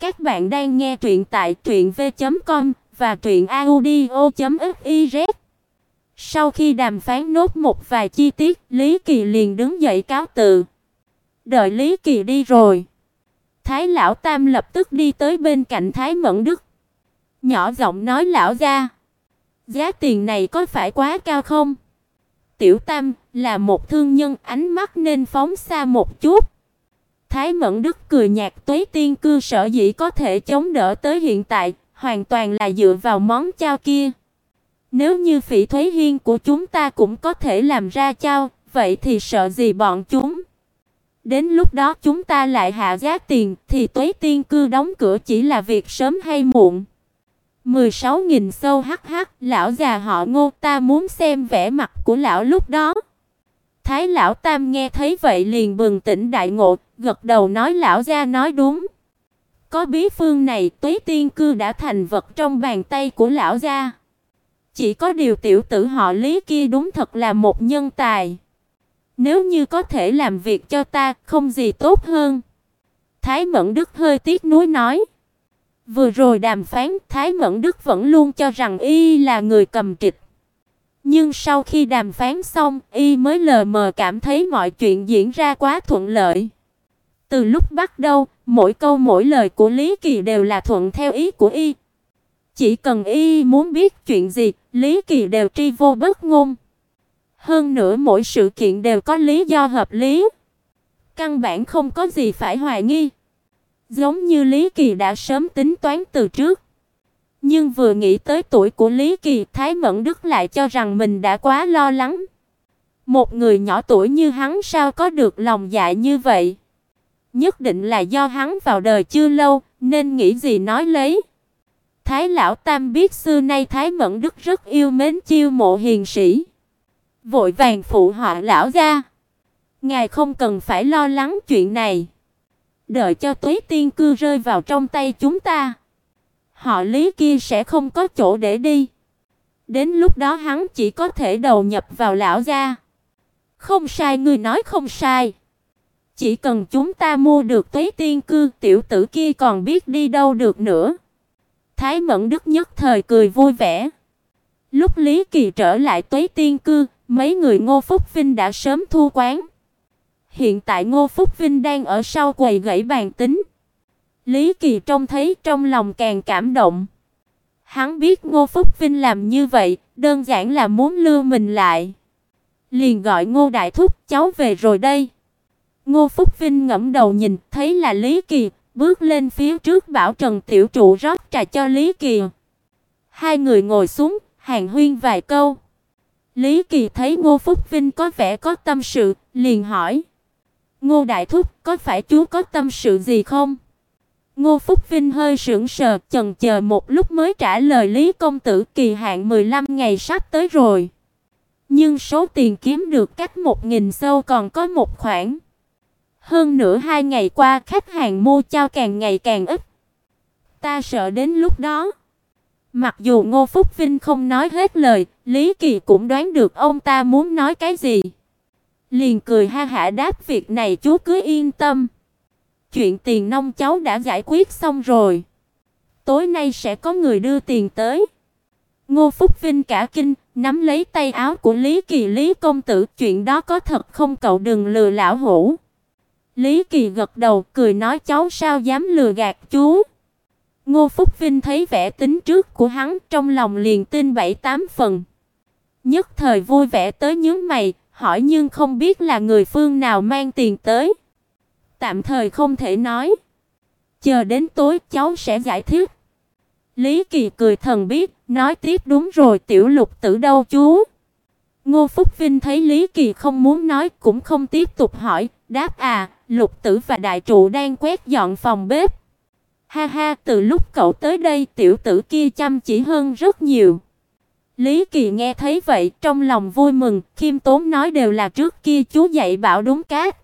Các bạn đang nghe truyện tại truyệnv.com và truyệnaudio.fiz. Sau khi đàm phán nốt một vài chi tiết, Lý Kỳ liền đứng dậy cáo từ. Đợi Lý Kỳ đi rồi, Thái lão tam lập tức đi tới bên cạnh Thái Mẫn Đức, nhỏ giọng nói lão gia, giá tiền này có phải quá cao không? Tiểu Tam là một thương nhân, ánh mắt nên phóng xa một chút. Thái Mẫn Đức cười nhạt, Tuế Tiên cư sở dĩ có thể chống đỡ tới hiện tại, hoàn toàn là dựa vào món chao kia. Nếu như Phỉ Thúy Hiên của chúng ta cũng có thể làm ra chao, vậy thì sợ gì bọn chúng? Đến lúc đó chúng ta lại hạ giá tiền thì Tuế Tiên cư đóng cửa chỉ là việc sớm hay muộn. 16.000 sâu hắc hắc, lão già họ Ngô, ta muốn xem vẻ mặt của lão lúc đó. Thái lão tam nghe thấy vậy liền bừng tỉnh đại ngộ, gật đầu nói lão gia nói đúng. Có bí phương này, Tuế Tiên cư đã thành vật trong bàn tay của lão gia. Chỉ có điều tiểu tử họ Lý kia đúng thật là một nhân tài. Nếu như có thể làm việc cho ta, không gì tốt hơn. Thái Mẫn Đức hơi tiếc nuối nói. Vừa rồi đàm phán, Thái Mẫn Đức vẫn luôn cho rằng y là người cầm trịch. Nhưng sau khi đàm phán xong, y mới lờ mờ cảm thấy mọi chuyện diễn ra quá thuận lợi. Từ lúc bắt đầu, mỗi câu mỗi lời của Lý Kỳ đều là thuận theo ý của y. Chỉ cần y muốn biết chuyện gì, Lý Kỳ đều tri vô bất ngôn. Hơn nữa mỗi sự kiện đều có lý do hợp lý. Căn bản không có gì phải hoài nghi. Giống như Lý Kỳ đã sớm tính toán từ trước. Nhưng vừa nghĩ tới tuổi của Lý Kỳ, Thái Mẫn Đức lại cho rằng mình đã quá lo lắng. Một người nhỏ tuổi như hắn sao có được lòng dạ như vậy? Nhất định là do hắn vào đời chưa lâu, nên nghĩ gì nói lấy. Thái lão tam biết xưa nay Thái Mẫn Đức rất yêu mến chiêu mộ hiền sĩ. Vội vàng phụ họa lão gia. Ngài không cần phải lo lắng chuyện này. Đợi cho Tuế Tiên cư rơi vào trong tay chúng ta, họ Lý kia sẽ không có chỗ để đi. Đến lúc đó hắn chỉ có thể đầu nhập vào lão gia. Không sai ngươi nói không sai. Chỉ cần chúng ta mua được Tuế Tiên cư, tiểu tử kia còn biết đi đâu được nữa. Thái Mẫn Đức nhất thời cười vui vẻ. Lúc Lý Kỳ trở lại Tuế Tiên cư, mấy người Ngô Phúc Vinh đã sớm thu quán. Hiện tại Ngô Phúc Vinh đang ở sau quầy gãy bàn tính. Lý Kỳ trông thấy trong lòng càng cảm động. Hắn biết Ngô Phúc Vinh làm như vậy, đơn giản là muốn lưu mình lại. Liền gọi Ngô Đại Thúc, cháu về rồi đây. Ngô Phúc Vinh ngẫm đầu nhìn, thấy là Lý Kỳ, bước lên phía trước bảo Trần Tiểu Trụ rót trà cho Lý Kỳ. Hai người ngồi xuống, hàn huyên vài câu. Lý Kỳ thấy Ngô Phúc Vinh có vẻ có tâm sự, liền hỏi: "Ngô đại thúc, có phải chú có tâm sự gì không?" Ngô Phúc Vinh hơi sững sờ, chần chờ một lúc mới trả lời Lý công tử, kỳ hạn 15 ngày sắp tới rồi. Nhưng số tiền kiếm được cách 1000 sâu còn có một khoản. Hơn nữa hai ngày qua khách hàng mua trao càng ngày càng ít. Ta sợ đến lúc đó. Mặc dù Ngô Phúc Vinh không nói hết lời, Lý Kỳ cũng đoán được ông ta muốn nói cái gì. Liền cười ha hả đáp việc này chú cứ yên tâm. Chuyện tiền nông cháu đã giải quyết xong rồi. Tối nay sẽ có người đưa tiền tới. Ngô Phúc Vinh cả kinh, nắm lấy tay áo của Lý Kỳ Lý công tử, chuyện đó có thật không cậu đừng lừa lão hủ. Lý Kỳ gật đầu, cười nói cháu sao dám lừa gạt chú. Ngô Phúc Vinh thấy vẻ tính trước của hắn, trong lòng liền tin bảy tám phần. Nhất thời vui vẻ tới nhướng mày, hỏi nhưng không biết là người phương nào mang tiền tới. Tạm thời không thể nói. Chờ đến tối cháu sẽ giải thích. Lý Kỳ cười thần biết, nói tiếp đúng rồi tiểu lục tử đâu chú? Ngô Phúc Vinh thấy Lý Kỳ không muốn nói cũng không tiếp tục hỏi, đáp à, lục tử và đại trụ đang quét dọn phòng bếp. Ha ha, từ lúc cậu tới đây tiểu tử kia chăm chỉ hơn rất nhiều. Lý Kỳ nghe thấy vậy, trong lòng vui mừng, khiêm tốn nói đều là trước kia chú dạy bảo đúng cát.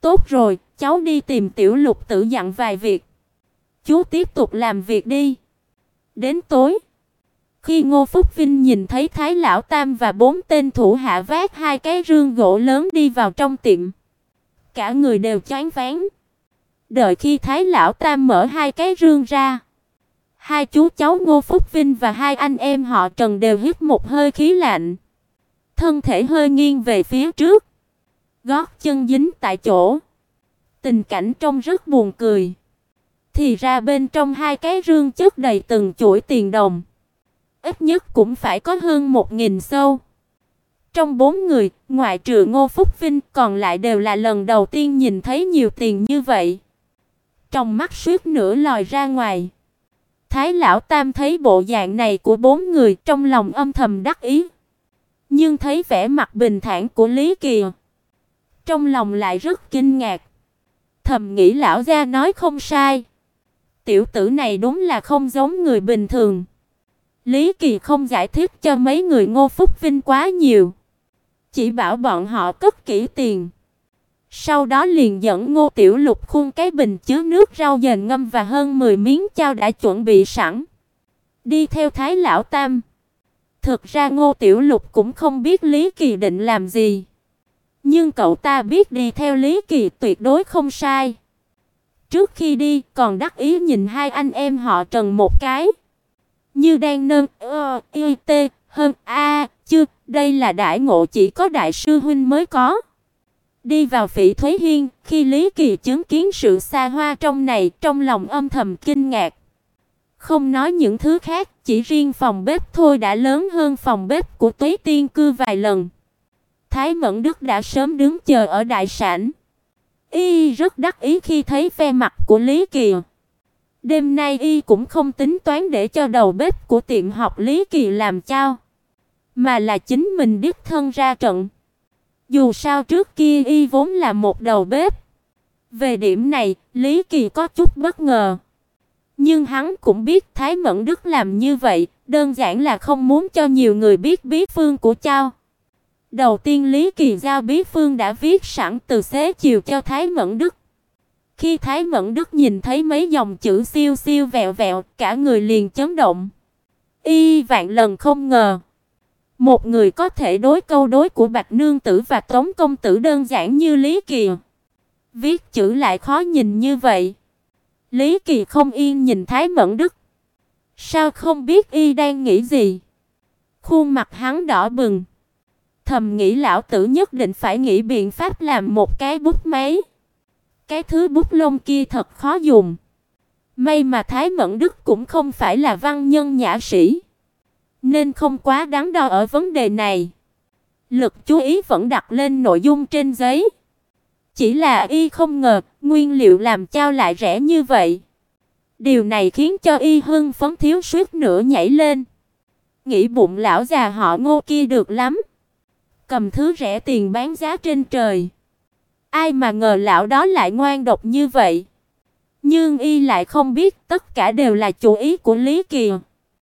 Tốt rồi, cháu đi tìm tiểu lục tử dặn vài việc. Chú tiếp tục làm việc đi. Đến tối, khi Ngô Phúc Vinh nhìn thấy Thái lão tam và bốn tên thủ hạ vác hai cái rương gỗ lớn đi vào trong tiệm, cả người đều choáng váng. Đợi khi Thái lão tam mở hai cái rương ra, hai chú cháu Ngô Phúc Vinh và hai anh em họ Trần đều hít một hơi khí lạnh, thân thể hơi nghiêng về phía trước, gót chân dính tại chỗ. Tình cảnh trông rất buồn cười. Thì ra bên trong hai cái rương chất đầy từng chuỗi tiền đồng, ít nhất cũng phải có hơn một nghìn sâu. Trong bốn người, ngoại trừ Ngô Phúc Vinh, còn lại đều là lần đầu tiên nhìn thấy nhiều tiền như vậy. Trong mắt suýt nửa lòi ra ngoài. Thái lão tam thấy bộ dạng này của bốn người, trong lòng âm thầm đắc ý. Nhưng thấy vẻ mặt bình thản của Lý Kỳ, trong lòng lại rất kinh ngạc. Thầm nghĩ lão gia nói không sai. Tiểu tử này đúng là không giống người bình thường. Lý Kỳ không giải thích cho mấy người Ngô Phúc Vinh quá nhiều, chỉ bảo bọn họ cất kỹ tiền. Sau đó liền dẫn Ngô Tiểu Lục khuôn cái bình chứa nước rau dền ngâm và hơn 10 miếng chao đã chuẩn bị sẵn. Đi theo Thái lão tam. Thực ra Ngô Tiểu Lục cũng không biết Lý Kỳ định làm gì, nhưng cậu ta biết đi theo Lý Kỳ tuyệt đối không sai. Trước khi đi, còn đắc ý nhìn hai anh em họ Trần một cái, như đang nâng ơ y t hơn a, chưa, đây là đại ngộ chỉ có đại sư huynh mới có. Đi vào Phỉ Thúy Hiên, khi Lý Kỳ chứng kiến sự xa hoa trong này, trong lòng âm thầm kinh ngạc. Không nói những thứ khác, chỉ riêng phòng bếp thôi đã lớn hơn phòng bếp của Tuế Tiên cư vài lần. Thái Mẫn Đức đã sớm đứng chờ ở đại sảnh. Y rất đắc ý khi thấy phe mặt của Lý Kỳ. Đêm nay y cũng không tính toán để cho đầu bếp của tiệm học Lý Kỳ làm chao, mà là chính mình đích thân ra trận. Dù sao trước kia y vốn là một đầu bếp. Về điểm này, Lý Kỳ có chút bất ngờ. Nhưng hắn cũng biết Thái Mẫn Đức làm như vậy, đơn giản là không muốn cho nhiều người biết bí phương của chao. Đầu tiên Lý Kỳ giao bí phương đã viết sẵn từ xế chiều cho Thái Mẫn Đức. Khi Thái Mẫn Đức nhìn thấy mấy dòng chữ siêu siêu vẹo vẹo, cả người liền chấn động. Y vạn lần không ngờ, một người có thể đối câu đối của Bạch nương tử và Tống công tử đơn giản như Lý Kỳ, viết chữ lại khó nhìn như vậy. Lý Kỳ không yên nhìn Thái Mẫn Đức. Sao không biết y đang nghĩ gì? Khuôn mặt hắn đỏ bừng. Thầm nghĩ lão tử nhất định phải nghĩ biện pháp làm một cái bút máy. Cái thứ bút lông kia thật khó dùng. May mà Thái Mẫn Đức cũng không phải là văn nhân nhã sĩ, nên không quá đáng đo ở vấn đề này. Lực chú ý vẫn đặt lên nội dung trên giấy. Chỉ là y không ngờ, nguyên liệu làm chao lại rẻ như vậy. Điều này khiến cho y hưng phấn thiếu suýt nữa nhảy lên. Nghĩ bụng lão già họ Ngô kia được lắm. Cầm thứ rẻ tiền bán giá trên trời. Ai mà ngờ lão đó lại ngoan độc như vậy. Nhưng y lại không biết, tất cả đều là chủ ý của Lý Kỳ.